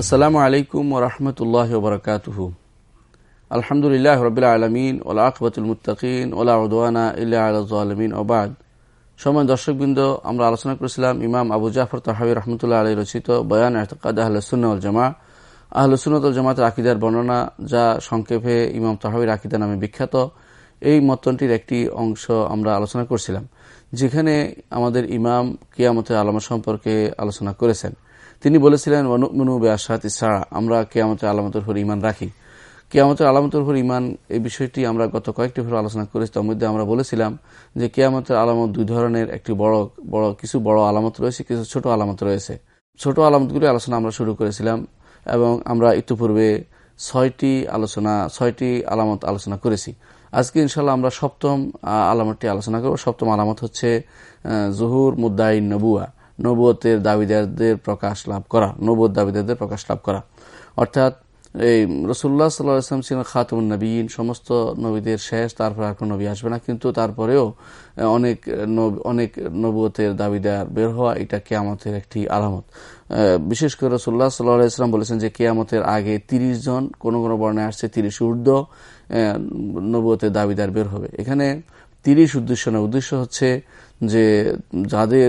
আসসালামু আলাইকুম ওরহমতুল্লাহ বরকাতুহু। আলহামদুলিল্লাহ রবিল আলমিন ওলা আকবতুল মুতাকিন ওলা উদওয়ানা ইল্লা আলমিন ওবাদ সময় দর্শকবৃন্দ, আমরা আলোচনা করেছিলাম ইমাম আবু জাফর তাহাবি রহমতুল্লাহ আলী রচিত বয়ান এহতকাদ আহলসুল জামা আহলসুন্নতল জামাতের আকিদার বর্ণনা যা সংক্ষেপে ইমাম তাহাবির আকিদা নামে বিখ্যাত, এই মতনটির একটি অংশ আমরা আলোচনা করছিলাম, যেখানে আমাদের ইমাম কিয়ামতের আলামা সম্পর্কে আলোচনা করেছেন। তিনি বলেছিলেন মনু বেআসাত ইসারা আমরা কেয়ামতের আলামতের উপর ইমান রাখি। কেয়ামতের আলামতের উপর ইমান এই বিষয়টি আমরা গত কয়েকটি ভরে আলোচনা করেছি। তার মধ্যে আমরা বলেছিলাম যে কেয়ামতের আলামত দুই ধরনের, একটি বড় বড়, কিছু বড় আলামত রয়েছে, কিছু ছোট আলামত রয়েছে। ছোট আলামতগুলি আলোচনা আমরা শুরু করেছিলাম এবং আমরা ইতিপূর্বে ছয়টি আলোচনা, ছয়টি আলামত আলোচনা করেছি। আজকে ইনশাল্লাহ আমরা সপ্তম আলামতটি আলোচনা করব। সপ্তম আলামত হচ্ছে জহুর মুদাইন নবুয়া। নবতের দাবিদারদের প্রকাশ লাভ করা নবত দাবিদারদের প্রকাশ লাভ করা। অর্থাৎ এই রসুল্লাহ সাল্লাহ ইসলাম ছিলেন খাতুন নবীন, সমস্ত নবীদের শেষ, তারপর আর কোনো নবী আসবে না। কিন্তু তারপরেও অনেক অনেক নবতের দাবিদার বের হওয়া এটা কেয়ামতের একটি আলামত। বিশেষ করে রসুল্লাহ সাল্লাহ ইসলাম বলেছেন যে কেয়ামতের আগে তিরিশ জন, কোন কোন বর্ণে আসছে তিরিশ ঊর্ধ্ব নবতের দাবিদার বের হবে। এখানে তিরিশ উদ্দেশ্য না উদ্দেশ্য হচ্ছে যে যাদের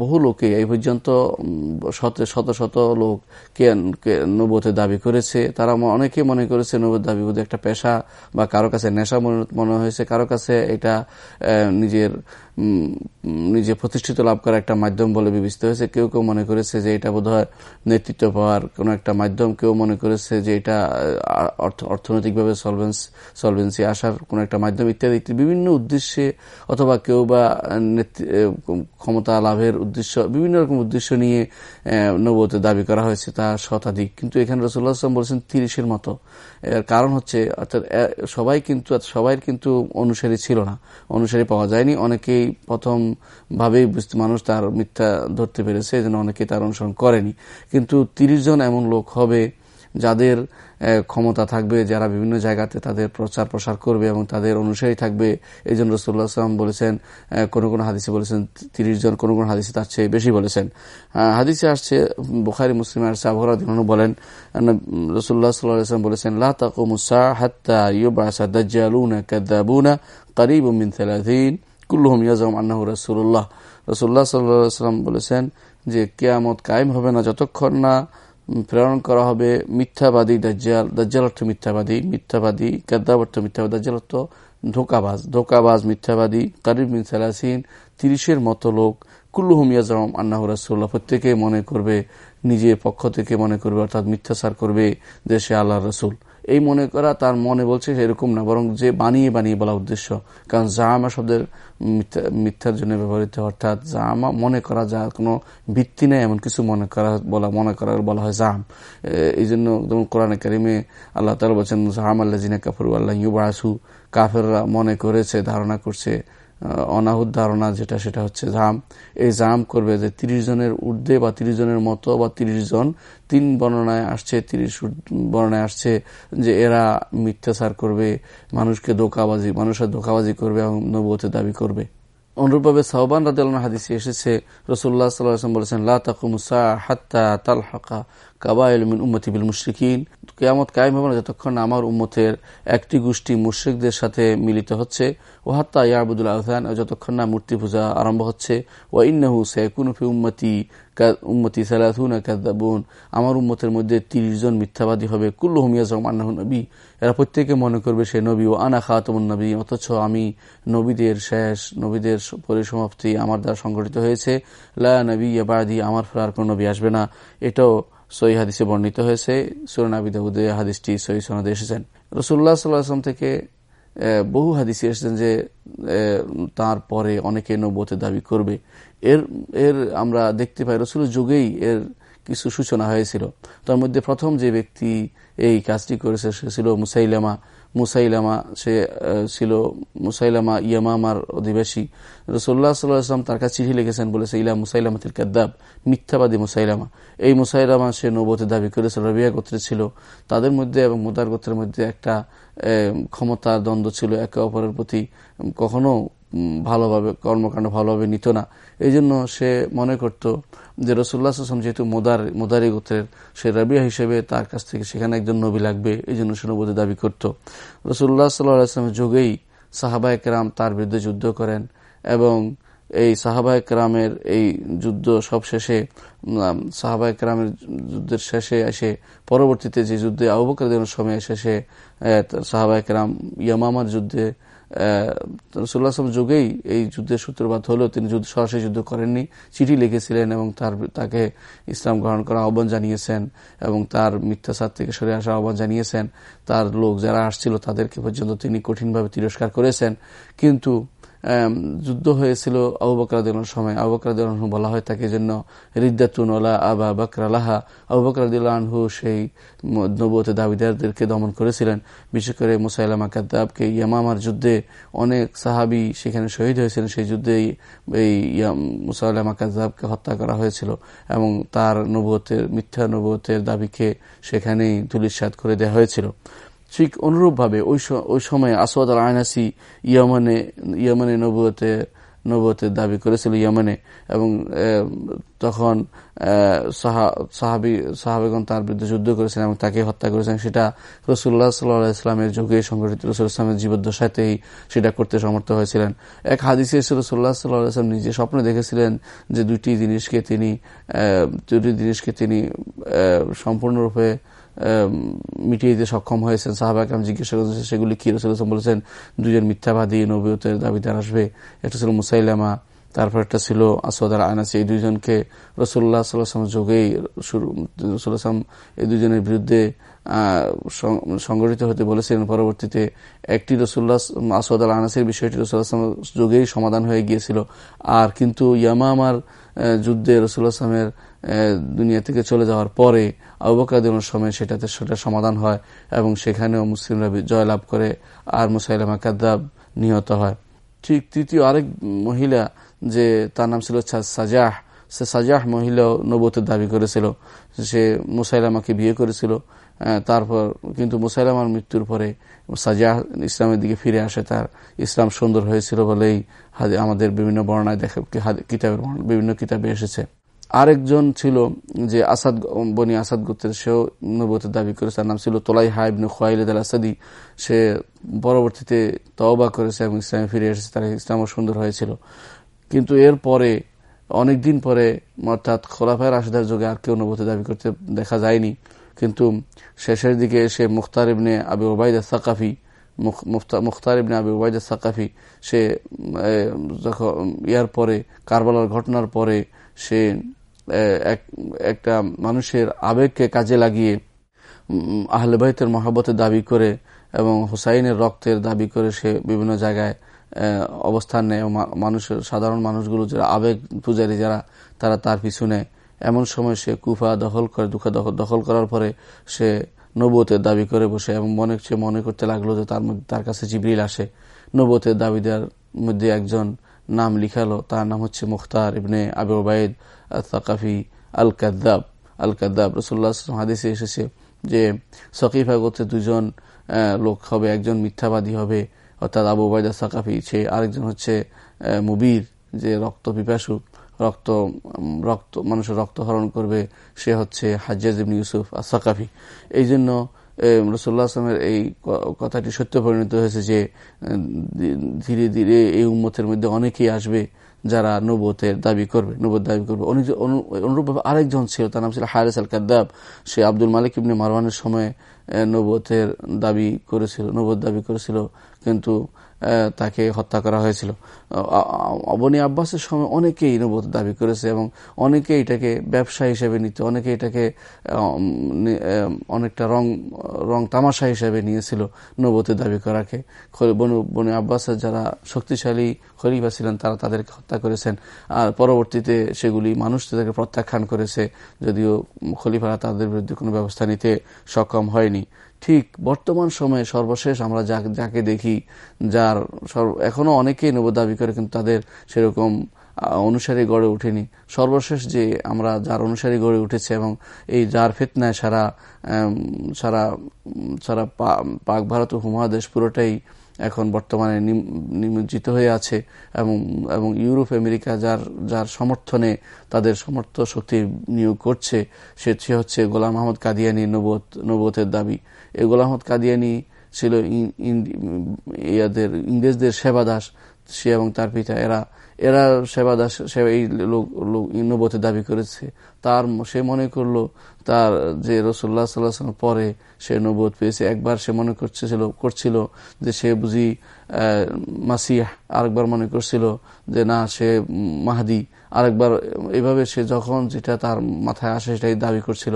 বহু লোকে এই পর্যন্ত শত শত শত লোক কে নবতে দাবি করেছে। তারা অনেকে মনে করেছে নবত দাবি বোধ একটা পেশা বা কারও কাছে নেশা মনে হয়েছে। কারও কাছে এটা নিজের নিজে প্রতিষ্ঠিত লাভ করার একটা মাধ্যম বলে বিবেচিত হয়েছে। কেউ কেউ মনে করেছে যে এটা বোধ নেতৃত্ব পাওয়ার কোনো একটা মাধ্যম। কেউ মনে করেছে যে এটা অর্থনৈতিকভাবে সলভেন্স সলভেন্সি আসার কোনো একটা মাধ্যম ইত্যাদি। বিভিন্ন উদ্দেশ্যে অথবা কেউ বা ক্ষমতা লাভের উদ্দেশ্য, বিভিন্ন রকম উদ্দেশ্য নিয়ে নবতে দাবি করা হয়েছে তা শতাধিক। কিন্তু এখানে রসুল্লাহ আসলাম বলেছেন তিরিশের মতো। এর কারণ হচ্ছে, অর্থাৎ সবাই কিন্তু সবাই কিন্তু অনুসারী ছিল না। অনুসারী পাওয়া যায়নি। অনেকেই প্রথম ভাবেই মানুষ তার মিথ্যা ধরতে পেরেছে এই জন্য অনেকে তার অনুসরণ করেনি। কিন্তু তিরিশ জন এমন লোক হবে যাদের ক্ষমতা থাকবে, যারা বিভিন্ন জায়গাতে তাদের প্রচার প্রসার করবে এবং তাদের অনুসারী থাকবে এই জন্য রসুল্লাহ আসলাম বলেছেন কোন কোন হাদিসে বলেছেন, তিরিশ জন কোন কোন হাদিসে তার চেয়ে বেশি বলেছেন। হাদিসে আসছে, বুখারি, মুসলিম আসছে আবহাওয়া বলেন রসুল্লাহ সাল্লাম বলেছেন লাকুমুসা হাত্তা ইউবাসা দাজ্জালুনা কুল্লুহম ইয়াজম আন্নাহ রসুল্লাহ রসুল্লাহ সাল্লাম বলেছেন যে, কেয়ামত কায়েম হবে না যতক্ষণ না প্রেরণ করা হবে মিথ্যাবাদী দাজ্জাল। দাজ্জাল অর্থ মিথ্যাবাদী মিথ্যাবাদী, কাদ্দাব অর্থ মিথ্যাবাদী, দাজ্জাল অর্থ ধোকাবাজ। ধোকাবাজ, মিথ্যাবাদী, কারিব বিন সালাসিন, তিরিশের মতো লোক। কুল্লু হুমিয়া জাম আন্নাহ রাসুল্লাহ প্রত্যেকে মনে করবে, নিজের পক্ষ থেকে মনে করবে, অর্থাৎ মিথ্যাচার করবে দেশে আল্লাহ রসুল। এই মনে করা তার মনে বলছে এরকম না, বরং যে বানিয়ে বানিয়ে বলা উদ্দেশ্য। কারণ জামা শব্দের মিথ্যার জন্য ব্যবহৃত, অর্থাৎ জামা মনে করা যা কোনো ভিত্তি নেই, এমন কিছু মনে করা, বলা, মনে করার বলা হয় জাম। এই জন্য যেমন কোরআনে কারিমে আল্লাহ তালা বলছেন জাহাম আল্লাহ জিনা কাফরু আল্লাহ ইউবাসু কাফেররা মনে করেছে, ধারণা করছে অনাহুত ধারণা যেটা, সেটা হচ্ছে জাম। এই জাম করবে যে তিরিশ জনের ঊর্ধ্বে বা তিরিশ জনের মতো বা তিরিশ জন, তিন বর্ণনায় আসছে, তিরিশ বর্ণনায় আসছে যে এরা মিথ্যাচার করবে, মানুষকে ধোকাবাজি, মানুষের ধোকাবাজি করবে এবং নবতে দাবি করবে। অনুরূপভাবে সাহবান রাদিয়াল হাদিসে এসেছে রসুল্লাহ সাল্লাম বলেছেন, লা তাকুমুসা হাত্তা তাল হাকা কাবাইল মিন উম্মতি বিল মুশরিকিন। কেয়ামত কায়েম হবে না যতক্ষণ আমার উম্মতের একটি গোষ্ঠী মুশ্রিকদের সাথে মিলিত হচ্ছে। ও হাত্তা ইয়াবুদুল আহসান যতক্ষণ না মূর্তি পূজা আরম্ভ হচ্ছে। ও ইন্নাহু সেকুনফি উম্মতি উম্মতি সালাহুনা কাদাবুন আমার উম্মতের মধ্যে তিরিশ জন মিথ্যাবাদী হবে। কুল্লু হুমিয়াজম আন্নাহ নবী। এরা প্রত্যেকে মনে করবে সে নবী। ও আনা খাতমুন নবী, অথচ আমি নবীদের শেষ, নবীদের পরিসমাপ্তি আমার দ্বারা সংগঠিত হয়েছে। লা নবী এবাদি আমার ফেরার কোন নবী আসবে না। এটাও সই হাদিসে বর্ণিত হয়েছে সুরনাবিদাউদে হাদিসটি সই সনদে এসেছেন। রসুল্লাহ সাল্লাহাম থেকে বহু হাদিসে এসেছেন যে তার পরে অনেকে নবতে দাবি করবে। এর এর আমরা দেখতে পাই রসুল যুগেই এর কিছু সূচনা হয়েছিল। তার মধ্যে প্রথম যে ব্যক্তি এই কাজটি করেছে সে ছিল মুসাইলামা মুসাইলামা, সে ছিল মুসাইলামা ইয়ামামার অধিবাসী। রসোল্লা সাল্লাম তার কাছে চিঠি লিখেছেন বলেছে ইলা মুসাইলামাতিল কাদ্দাব, মিথ্যাবাদী মুসাইলামা। এই মুসাইলামা সে নবতে দাবি করেছে, রবিয়া গোত্রে ছিল। তাদের মধ্যে এবং মুদার গোত্রের মধ্যে একটা ক্ষমতার দ্বন্দ্ব ছিল একে অপরের প্রতি। কখনো ভালোভাবে, কর্মকাণ্ড ভালোভাবে নিত না। এই জন্য সে মনে করত যে রসুল্লাহ আসলাম যেহেতু মোদার, মোদারি গোত্রের, সে রাবিয়া হিসেবে তার কাছ থেকে সেখানে একজন নবী লাগবে এই জন্য সে নবী দাবি করত। রসুল্লাহ সাল্লাহ আসলামের যুগেই সাহাবা একরাম তার বিরুদ্ধে যুদ্ধ করেন এবং এই সাহাবা একরামের এই যুদ্ধ সব শেষে সাহাবা একরামের যুদ্ধের শেষে এসে, পরবর্তীতে যে যুদ্ধে আবুবকর সময় শেষে সাহাবা একরাম ইয়ামামার যুদ্ধে রসুল্লাহ যুগেই এই যুদ্ধের সূত্রপাত হলেও তিনি যুদ্ধ সরাসরি যুদ্ধ করেননি। চিঠি লিখেছিলেন এবং তার, তাকে ইসলাম গ্রহণ করার আহ্বান জানিয়েছেন এবং তার মিথ্যাচার থেকে সরে আসার আহ্বান জানিয়েছেন। তার লোক যারা আসছিল তাদেরকে পর্যন্ত তিনি কঠিনভাবে তিরস্কার করেছেন। কিন্তু যুদ্ধ হয়েছিল আবু বকরাদিনের সময়। আবু বকরাদিনহু বলা হয় তাকে জন্য রিদ্দাতুন ওলা আবা বকরালাহা আবু বকরাদিল্লাহু সেই নবতে দাবিদারদেরকে দমন করেছিলেন। বিশেষ করে মুসাইলামা কাদ্দাবকে ইয়ামামার যুদ্ধে অনেক সাহাবি সেখানে শহীদ হয়েছিলেন। সেই যুদ্ধে এই মুসাইলামা কাদ্দাবকে হত্যা করা হয়েছিল এবং তার নবতের মিথ্যা নবতের দাবিকে সেখানেই ধুলিসাত করে দেওয়া হয়েছিল। ঠিক অনুরূপভাবে ওই ওই সময় আসওয়াদ আল আয়নাসি ইয়ামানে ইয়ামানে নবুয়তে নবতের দাবি করেছিল ইয়ামানে এবং তখন সাহাবি সাহাবেগন তার বিরুদ্ধে যুদ্ধ করেছেন এবং তাকে হত্যা করেছেন। সেটা রসুল্লাহ সাল্লাহ ইসলামের যুগে সংগঠিত রসুল ইসলামের জীবদ্দশাতেই সেটা করতে সমর্থ হয়েছিলেন। এক হাদিসে রসুল্লাহ সাল্লাহ ইসলাম নিজে স্বপ্নে দেখেছিলেন যে দুটি জিনিসকে তিনি দুটি জিনিসকে তিনি সম্পূর্ণরূপে মিটিয়ে দিতে সক্ষম হয়েছেন। সাহাবাকাম জিজ্ঞাসা করেছেন সেগুলি কি? রসুল বলেছেন, দুজন মিথ্যাবাদী নবীয়তের দাবিদার আসবে। একটা ছিল মুসাইলামা তারপর একটা ছিল আসওয়াদার আনাসি এই দুজনকে রসুল্লাহ সাল্লাম যোগেই রসুল্লাহাম এই দুজনের বিরুদ্ধে সংগঠিত হতে বলেছিলেন। পরবর্তীতে একটি রসুল্লাহ আসওয়াদ আল আনাসির বিষয়টি রসুল্লাহাম যোগেই সমাধান হয়ে গিয়েছিল। আর কিন্তু ইয়ামামার যুদ্ধে রসুল্লাহ আসলামের দুনিয়া থেকে চলে যাওয়ার পরে আবকাদিনের সময় সেটাতে সেটা সমাধান হয় এবং সেখানেও মুসলিমরা জয়লাভ করে আর মুসাইলামা কাদ্দাব নিহত হয়। ঠিক তৃতীয় আরেক মহিলা যে তার নাম ছিল সাজাহ। সে সাজাহ মহিলাও নবতের দাবি করেছিল। সে মুসাইলামাকে বিয়ে করেছিল। তারপর কিন্তু মুসাইলামার মৃত্যুর পরে সাজাহ ইসলামের দিকে ফিরে আসে। তার ইসলাম সুন্দর হয়েছিল বলেই আমাদের বিভিন্ন বর্ণায় দেখা কিতাবের বিভিন্ন কিতাবে এসেছে। আরেকজন ছিল যে আসাদ বনি আসাদ গোত্রের, সেও নবতের দাবি করে তার নাম ছিল তোলাই হাইবনু খোয়াইলেদ আল আসাদি সে পরবর্তীতে তওবা করেছে এবং ইসলামে ফিরে এসেছে। তার ইসলামও সুন্দর হয়েছিল। কিন্তু এর পরে, অনেকদিন পরে, অর্থাৎ খোলাফায় রাশেদার যুগে আর কেউ নবতের দাবি করতে দেখা যায়নি। কিন্তু শেষের দিকে সে মুখতার ইবনে আবি ওবায়দা সাকাফি মুখতার ইবনে আবি ওবায়দা সাকাফি, সে যখন, ইয়ার পরে, কারবালার ঘটনার পরে সে একটা মানুষের আবেগকে কাজে লাগিয়ে আহলে বাইতের মহাবতের দাবি করে এবং হুসাইনের রক্তের দাবি করে সে বিভিন্ন জায়গায় অবস্থান নেয় মানুষের সাধারণ মানুষগুলো যারা আবেগ পূজারী যারা, তারা তার পিছনে এমন সময় সে কুফা দখল করে, দুঃখা দখল করার পরে সে নবতের দাবি করে বসে এবং মনে, সে মনে করতে লাগল যে তার মধ্যে, তার কাছে জিবরিল আসে। নবতের দাবিদার মধ্যে একজন নাম লিখালো, তার নাম হচ্ছে মুখতার ইবনে আবু ওবায়দ আল কাদ্দাব আল কাদ্দাব রসুল্লাহ হাদিসে এসেছে যে, সকিফা গোত্রে দুজন লোক হবে, একজন মিথ্যাবাদী হবে অর্থাৎ আবু ওবায়দা সাকাফি, সে আরেকজন হচ্ছে মুবির, যে রক্ত পিপাসু, রক্ত রক্ত, মানুষের রক্ত হরণ করবে, সে হচ্ছে হাজ্জাজ ইবনি ইউসুফ আর সাকাফি এই জন্য রসুল্লাহ আসলামের এই কথাটি সত্য পরিণত হয়েছে যে ধীরে ধীরে এই উম্মতের মধ্যে অনেকেই আসবে যারা নবতের দাবি করবে নবত দাবি করবে। অনুরূপভাবে আরেকজন ছিল, তার নাম ছিল হারেস আল কাদ্দাব সে আব্দুল মালিক ইবনে মারওয়ানের সময় নবতের দাবি করেছিল নবত দাবি করেছিল। কিন্তু তাকে হত্যা করা হয়েছিল। অবনী আব্বাসের সময় অনেকেই নবত দাবি করেছে এবং অনেকে এটাকে ব্যবসা হিসেবে নিতে অনেকে এটাকে অনেকটা রং রং তামাশা হিসেবে নিয়েছিল নবতের দাবি করাকে। বনি আব্বাসের যারা শক্তিশালী খলিফা ছিলেন, তারা তাদেরকে হত্যা করেছেন। আর পরবর্তীতে সেগুলি মানুষ তাদেরকে প্রত্যাখ্যান করেছে, যদিও খলিফারা তাদের বিরুদ্ধে কোনো ব্যবস্থা নিতে সক্ষম হয়নি। ঠিক বর্তমান সময়ে সর্বশেষ আমরা যাকে দেখি, যার এখনও অনেকেই নব দাবি করে কিন্তু তাদের সেরকম অনুসারী গড়ে উঠেনি। সর্বশেষ যে আমরা যার অনুসারী গড়ে উঠেছে এবং এই যার ফিতনায় সারা সারা সারা পাক ভারত উপমহাদেশ পুরোটাই এখন বর্তমানে নিমজ্জিত হয়ে আছে এবং এবং ইউরোপ, আমেরিকা যার যার সমর্থনে তাদের সমর্থ শক্তি নিয়োগ করছে, সে হচ্ছে গোলাম আহমদ কাদিয়ানি নবত নবতের দাবি। এই গোলাম আহমদ কাদিয়ানি ছিল ইয়াদের, ইংরেজদের সেবাদাস। সে এবং তার পিতা, এরা এরা সেবা দাস এই লোক নবতে দাবি করেছে। তার সে মনে করল তার যে রসুল্লাহ সাল্লাহ পরে সে নবোধ পেয়েছে। একবার সে মনে করছিল করছিল যে সে বুঝি মাসিহ। আরেকবার মনে করছিল যে না, সে মাহাদি। আরেকবার এভাবে সে যখন যেটা তার মাথায় আসে সেটাই দাবি করছিল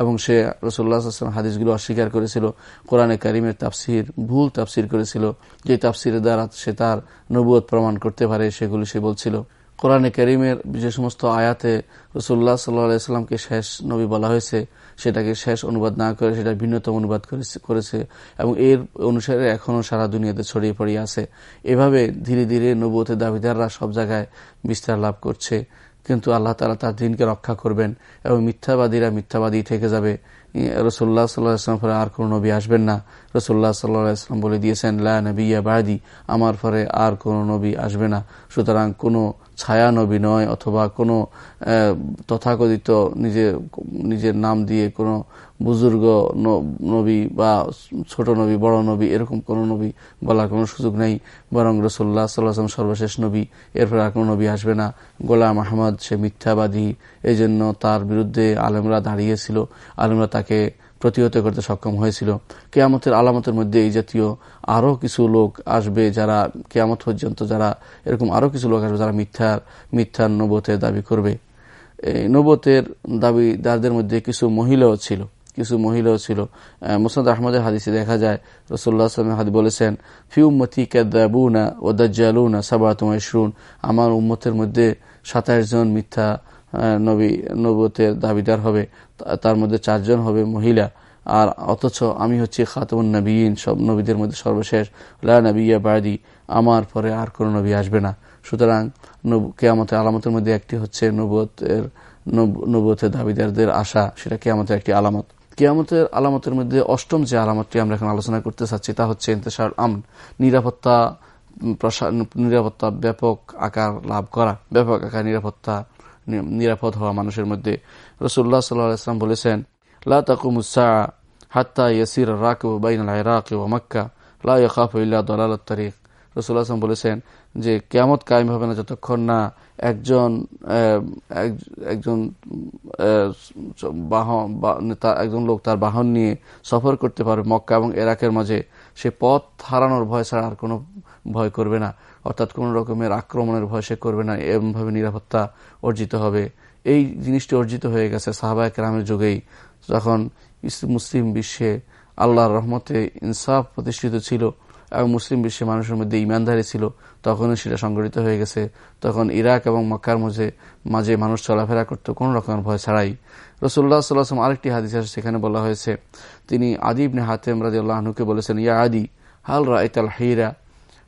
এবং সে রসুল্লাহ আসলাম হাদিসগুলো অস্বীকার করেছিল। কোরআনে কারিমের তাফসির ভুল তাফসির করেছিল। যে তাফসিরের দ্বারা সে তার নবুয় প্রমাণ করতে পারে সেগুলি সে বলছিল। কোরআনে করিমের যে সমস্ত আয়াতে রসুল্লাহ সাল্লাহামকে শেষ নবী বলা হয়েছে, সেটাকে শেষ অনুবাদ না করে সেটা ভিন্নতম অনুবাদ করেছে এবং এর অনুসারে এখনও সারা দুনিয়াতে ছড়িয়ে পড়িয়ে আছে। এভাবে ধীরে ধীরে নবুয়তের দাবিদাররা সব জায়গায় বিস্তার লাভ করছে। কিন্তু আল্লাহ তালা তার দিনকে রক্ষা করবেন এবং মিথ্যাবাদীরা মিথ্যাবাদী থেকে যাবে। রসুল্লাহ সাল্লাহাম পরে আর কোন নবী আসবেন না। রসুল্লাহ সাল্লাহাম বলে দিয়েছেন, লা নবিয়া বাদি আমার ফলে আর কোন নবী আসবে না। সুতরাং কোনো ছায়া নবী নয় অথবা কোনো তথাকথিত নিজের নিজের নাম দিয়ে কোনো বুজুর্গ নবী বা ছোট নবী, বড় নবী, এরকম কোন নবী বলার কোনো সুযোগ নেই। বরং রসুল্লাহ সাল্লাহাম সর্বশেষ নবী। এরপর আর কোনো নবী আসবে না। গোলাম আহমদ সে মিথ্যাবাদী। এই জন্য তার বিরুদ্ধে আলেমরা দাঁড়িয়েছিল। আলেমরা তাকে প্রতিহত করতে সক্ষম হয়েছিল। কেয়ামতের আলামতের মধ্যে এই জাতীয় আরও কিছু লোক আসবে যারা কেয়ামত পর্যন্ত যারা এরকম আরও কিছু লোক আসবে যারা মিথ্যার মিথ্যার নবতের দাবি করবে। এই নবতের দাবি দাবিদারদের মধ্যে কিছু মহিলাও ছিল, কিছু মহিলাও ছিল। মুসাদ আহমদের হাদিসে দেখা যায় রসুল্লাহ হাদি বলেছেন, ফি উম্মতি কাদুনা ও দাজ্জালুনা সাবাতুম ইশরুন। আমার উম্মতের মধ্যে সাতাইশ জন মিথ্যা নবী নবতের দাবিদার হবে তার মধ্যে চারজন হবে মহিলা। আর অথচ আমি হচ্ছি খাতমুন নবীন, সব নবীদের মধ্যে সর্বশেষ। লা নবিয়া বাদি, আমার পরে আর কোনো নবী আসবে না। সুতরাং কেয়ামতের আলামতের মধ্যে একটি হচ্ছে নবতের নবতের দাবিদারদের আশা, সেটা কেয়ামতের একটি আলামত। কেয়ামতের আলামতের মধ্যে অষ্টম যে আলামতটি আমরা এখন আলোচনা করতে চাচ্ছি, তা হচ্ছে ইন্তেসার আম নিরাপত্তা নিরাপত্তা ব্যাপক আকার লাভ করা, ব্যাপক আকার নিরাপত্তা নিরাপদ হওয়া মানুষের মধ্যে। রসুল্লাহ সাল্লাম বলেছেন, লা তাকুমুসা হাত্তা ইয়াসির রাক বাইন ইরাক ও মক্কা, লা ইয়াখাফ ইল্লা দলাল তারিক রসুল্লাহ আসলাম বলেছেন যে, কেয়ামত কায়েম হবে না যতক্ষণ না একজন একজন বাহন একজন লোক তার বাহন নিয়ে সফর করতে পারবে মক্কা এবং এরাকের মাঝে, সে পথ হারানোর ভয় ছাড়া আর কোনো ভয় করবে না। অর্থাৎ কোন রকমের আক্রমণের ভয় সে করবে না এমনভাবে নিরাপত্তা অর্জিত হবে। এই জিনিসটি অর্জিত হয়ে গেছে সাহাবায় কেরামের যুগেই। যখন মুসলিম বিশ্বে আল্লাহর রহমতে ইনসাফ প্রতিষ্ঠিত ছিল এবং মুসলিম বিশ্বে মানুষের মধ্যে ইমানদারি ছিল তখনও সেটা সংগঠিত হয়ে গেছে। তখন ইরাক এবং মক্কার মাঝে মাঝে মানুষ চলাফেরা করত কোন রকমের ভয় ছাড়াই। রসুল্লাহ সাল্লাহাম আরেকটি হাদিস আছে, সেখানে বলা হয়েছে, তিনি আদিবনে হাতেম রাজি আল্লাহনুকে বলেছেন, ইয়া আদি, হাল রাইতাল হিরা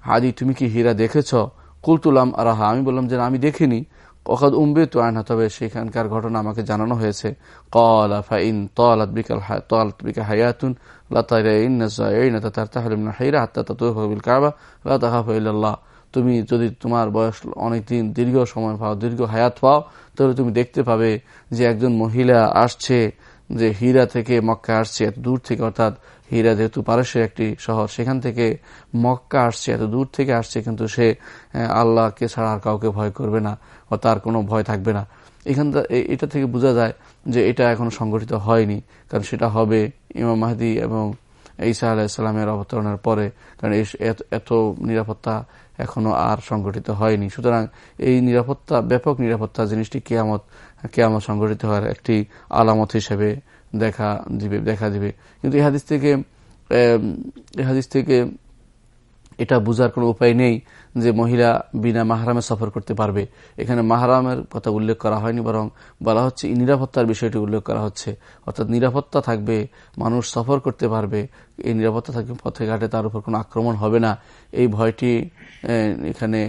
আদি তুমি কি হীরা দেখেছ? কুলতুলাম আরাহা, আমি বললাম যে আমি দেখিনি। অকাদ উম্বে তো আয়না তবে সেখানকার ঘটনা আমাকে জানানো হয়েছে। কল ফাইন তলাত বিকাল হায়াতুন তুমি যদি তোমার বয়স অনেক দিন দীর্ঘ সময় পাও, দীর্ঘ হায়াত পাও, তাহলে তুমি দেখতে পাবে যে একজন মহিলা আসছে, যে হীরা থেকে মক্কা আসছে, এত দূর থেকে অর্থাৎ হীরা যেহেতু পারস্যের একটি শহর, সেখান থেকে মক্কা আসছে, এত দূর থেকে আসছে, কিন্তু সে আল্লাহকে ছাড়া আর কাউকে ভয় করবে না, বা তার কোনো ভয় থাকবে না। এখান এটা থেকে বোঝা যায় যে এটা এখনও সংগঠিত হয়নি, কারণ সেটা হবে ইমাম মাহদি এবং ঈসা আলাহিসাল্লামের অবতরণের পরে, কারণ এত নিরাপত্তা এখনও আর সংগঠিত হয়নি। সুতরাং এই নিরাপত্তা, ব্যাপক নিরাপত্তা জিনিসটি কেয়ামত কেয়ামত সংগঠিত হওয়ার একটি আলামত হিসেবে দেখা দিবে দেখা দিবে। কিন্তু এই হাদিস থেকে এই হাদিস থেকে এটা বুঝার কোনো উপায় নেই যে মহিলা বিনা মাহারামে সফর করতে পারবে। এখানে মাহারামের কথা উল্লেখ করা হয়নি, বরং বলা হচ্ছে নিরাপত্তার বিষয়টি উল্লেখ করা হচ্ছে। অর্থাৎ নিরাপত্তা থাকবে, মানুষ সফর করতে পারবে, এই নিরাপত্তা থাকবে পথে ঘাটে, তার উপর কোনো আক্রমণ হবে না। এই ভয়টি এখানে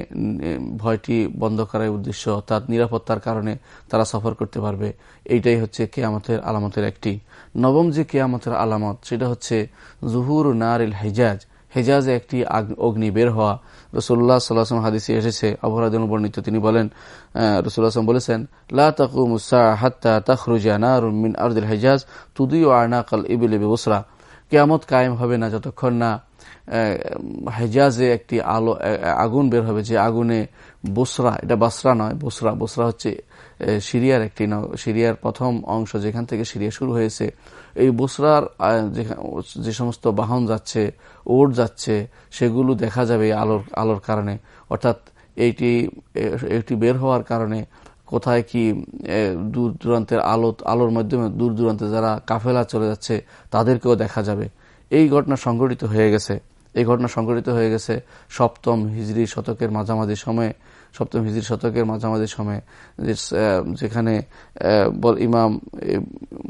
ভয়টি বন্ধ করার উদ্দেশ্য, অর্থাৎ নিরাপত্তার কারণে তারা সফর করতে পারবে। এইটাই হচ্ছে কেয়ামতের আলামতের একটি। নবম যে কেয়ামতের আলামত, সেটা হচ্ছে জুহুর নারিল হেজাজ। হেজাজে একটি অগ্নি বের হওয়া। রসুল্লাহ সাল্লাহ হাদিসে এসেছে অপরাধ বর্ণিত। তিনি বলেন রসুল্লাহ বলেছেন, লা হাত্তা তখরুজা নারুমিন আরদুল হেজাজ তুদিও আনাকাল ইবিল বসরা কেয়ামত কায়েম হবে না যতক্ষণ না হেজাজে একটি আলো, আগুন বের হবে, যে আগুনে বসরা, এটা বাসরা নয়, বসরা বসরা হচ্ছে সিরিয়ার একটি সিরিয়ার প্রথম অংশ যেখান থেকে সিরিয়া শুরু হয়েছে। এই বসরার যে সমস্ত বাহন যাচ্ছে, ওট যাচ্ছে, সেগুলো দেখা যাবে আলোর আলোর কারণে। অর্থাৎ এইটি একটি বের হওয়ার কারণে কোথায় কি দূর দূরান্তের আলো, আলোর মাধ্যমে দূর দূরান্তে যারা কাফেলা চলে যাচ্ছে, তাদেরকেও দেখা যাবে। এই ঘটনা সংঘটিত হয়ে গেছে। এই ঘটনা সংঘটিত হয়ে গেছে সপ্তম হিজড়ি শতকের মাঝামাঝি সময়ে। সপ্তম হিজড়ি শতকের মাঝামাঝি সময়ে। যেখানে ইমাম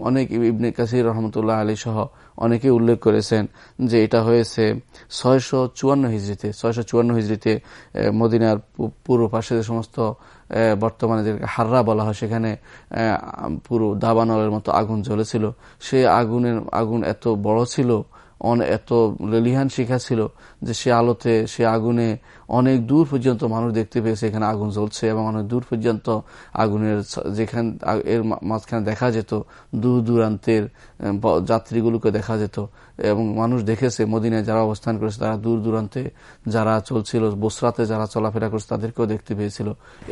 অনেক ইবনে কাসির রহমতুল্লাহ আলী সহ অনেকে উল্লেখ করেছেন যে এটা হয়েছে ছয়শো চুয়ান্ন হিজড়িতে ছয়শো চুয়ান্ন হিজড়িতে মদিনার পূর্ব পাশে যে সমস্ত বর্তমানে যে হাররা বলা হয়, সেখানে পুরো দাবানলের মতো আগুন জ্বলেছিল। সে আগুনের, আগুন এত বড় ছিল এত লেলিহান শিখা ছিল যে সে আলোতে, সে আগুনে অনেক দূর পর্যন্ত মানুষ দেখতে পেয়েছে, এখানে আগুন জ্বলছে এবং অনেক দূর পর্যন্ত আগুনের যেখান এর মাঝখানে দেখা যেত দূর দূরান্তের যাত্রীগুলোকে দেখা যেত এবং মানুষ দেখেছে মদিনায় যারা অবস্থান করেছে, তারা দূর দূরান্তে যারা চলছিল, বসরাতে যারা চলাফেরা করছে, তাদেরকেও দেখতে পেয়েছিল।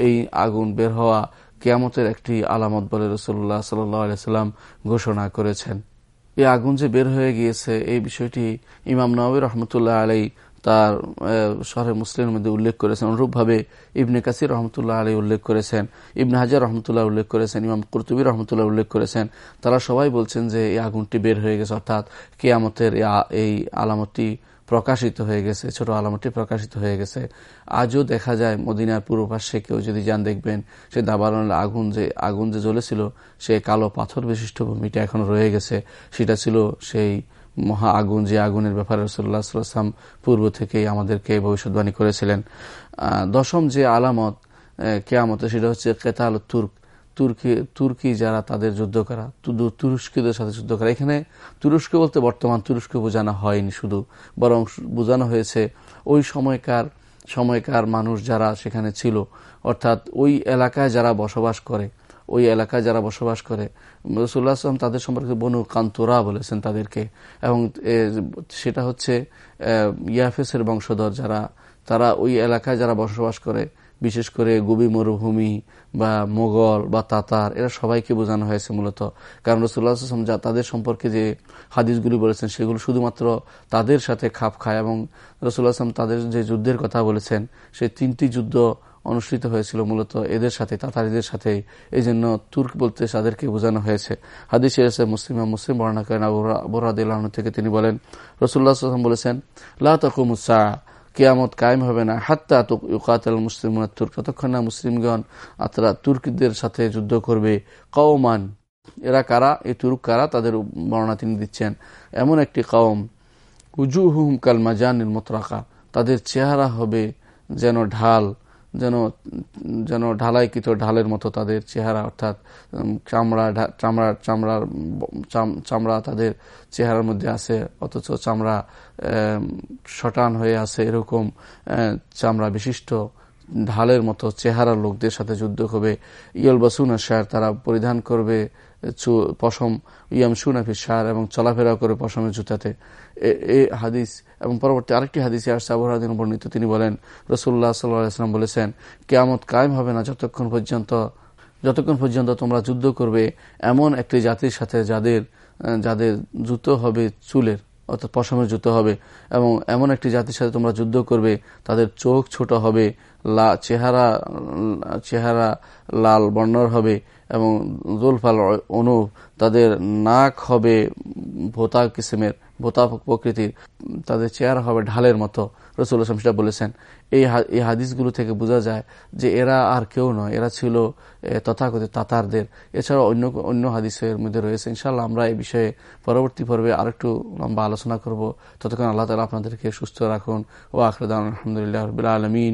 এই আগুন বের হওয়া কেয়ামতের একটি আলামত বলে রসুল্লাহ সাল্লাম ঘোষণা করেছেন। এই আগুন যে বের হয়ে গিয়েছে, এই বিষয়টি ইমাম নবী রহমতুল্লাহ আলাই তার শহরে মুসলিমের মধ্যে উল্লেখ করেছেন। অনুরূপভাবে ইবনে কাসির রহমতুল্লাহ আলী উল্লেখ করেছেন, ইবনে হাজার রহমতুল্লাহ উল্লেখ করেছেন, ইমাম কুরতুবী রহমতুল্লাহ উল্লেখ করেছেন। তারা সবাই বলছেন যে এই আগুনটি বের হয়ে গেছে, অর্থাৎ কেয়ামতের এই আলামতটি প্রকাশিত হয়ে গেছে, ছোট আলামতটি প্রকাশিত হয়ে গেছে। আজও দেখা যায় মদিনার পূর্ব পাশে কেউ যদি যান দেখবেন, সে দাবারণের আগুন যে আগুন যে জ্বলেছিল, সে কালো পাথর বিশিষ্ট ভূমিটা এখন রয়ে গেছে। সেটা ছিল সেই মহা আগুন, যে আগুনের ব্যাপারে রসুল্লাহ সাল্লাম পূর্ব থেকেই আমাদেরকে ভবিষ্যৎবাণী করেছিলেন। দশম যে আলামত কেয়ামতে, সেটা হচ্ছে কেতাল তুর্ক। তুর্কি তুর্কি যারা তাদের যুদ্ধ করা তুরস্কদের সাথে যুদ্ধ করা এখানে তুরস্ক বলতে বর্তমান তুরস্ক বোঝানো হয়নি শুধু, বরং বোঝানো হয়েছে ওই সময়কার সময়কার মানুষ যারা সেখানে ছিল। অর্থাৎ ওই এলাকায় যারা বসবাস করে, ওই এলাকায় যারা বসবাস করে রসুল্লাহ তাদের সম্পর্কে বনু কান্তরা বলেছেন তাদেরকে। এবং সেটা হচ্ছে ইয়াফেসের বংশধর যারা, তারা ওই এলাকায় যারা বসবাস করে বিশেষ করে গুবি মরুভূমি বা মোগল বা তাতার, এরা সবাইকে বোঝানো হয়েছে মূলত। কারণ রসুল্লাহ আসলাম যা তাদের সম্পর্কে যে হাদিসগুলি বলেছেন, সেগুলো শুধুমাত্র তাদের সাথে খাপ খায় এবং রসুল্লাহ আসলাম তাদের যে যুদ্ধের কথা বলেছেন সেই তিনটি যুদ্ধ অনুষ্ঠিত হয়েছিল মূলত এদের সাথে, তাতারিদের সাথে। এই জন্য তুর্ক বলতে তাদেরকে বোঝানো হয়েছে। হাদিস এসে মুসলিম মুসলিম বর্ণনা করেন থেকে তিনি বলেন রসুল্লাহ বলেছেন লাকুমুসা কেয়ামত কায়েম হবে না। হাত্তা ইউকাতাল মুসলিম তুর্ক। ততক্ষণ না মুসলিমগণ আতরা তুর্কিদের সাথে যুদ্ধ করবে। কওমান এরা কারা? এই তুর্ক কারা? তাদের বর্ণনা তিনি দিচ্ছেন। এমন একটি কওম উজুহুম কাল মতো মতরাকা। তাদের চেহারা হবে যেন ঢাল। যেন যেন ঢালাইকৃত ঢালের মতো তাদের চেহারা, অর্থাৎ চামড়া চামড়া চামড়ার চামড়া তাদের চেহারার মধ্যে আছে, অথচ চামড়া শটান হয়ে আছে এরকম চামড়া বিশিষ্ট ঢালের মতো চেহারা লোকদের সাথে যুদ্ধ হবে ইয়ল বাসুনা শার তারা পরিধান করবে পশম ইয়াম সুনাফি সার এবং চলাফেরা করে পশমের জুতাতে। এ হাদিস এবং পরবর্তী আরেকটি হাদিসে আসছে আবহাওয়াদিন বর্ণিত, তিনি বলেন রসুল্লাহ সাল্লাম বলেছেন, কেয়ামত কায়েম হবে না যতক্ষণ পর্যন্ত যতক্ষণ পর্যন্ত তোমরা যুদ্ধ করবে এমন একটি জাতির সাথে যাদের যাদের জুতো হবে চুলের, অর্থাৎ পশমের জুতো হবে, এবং এমন একটি জাতির সাথে তোমরা যুদ্ধ করবে, তাদের চোখ ছোট হবে চেহারা চেহারা লাল বর্ণর হবে এবং জুলফাল অনুপ তাদের নাক হবে ভোতা কিসিমের, ভোতা প্রকৃতির, তাদের চেহারা হবে ঢালের মতো। রসুল আসলাম সেটা বলেছেন, এই এই হাদিসগুলো থেকে বোঝা যায় যে এরা আর কেউ নয়, এরা ছিল তথাকথিত তাতারদের। এছাড়াও অন্য অন্য হাদিসের মধ্যে রয়েছে ইনশাল্লাহ আমরা এই বিষয়ে পরবর্তী পর্বে আরেকটু লম্বা আলোচনা করব। ততক্ষণ আল্লাহ তালা আপনাদেরকে সুস্থ রাখুন। ও আখরদান আলহামদুলিল্লাহ রবিল আলমিন।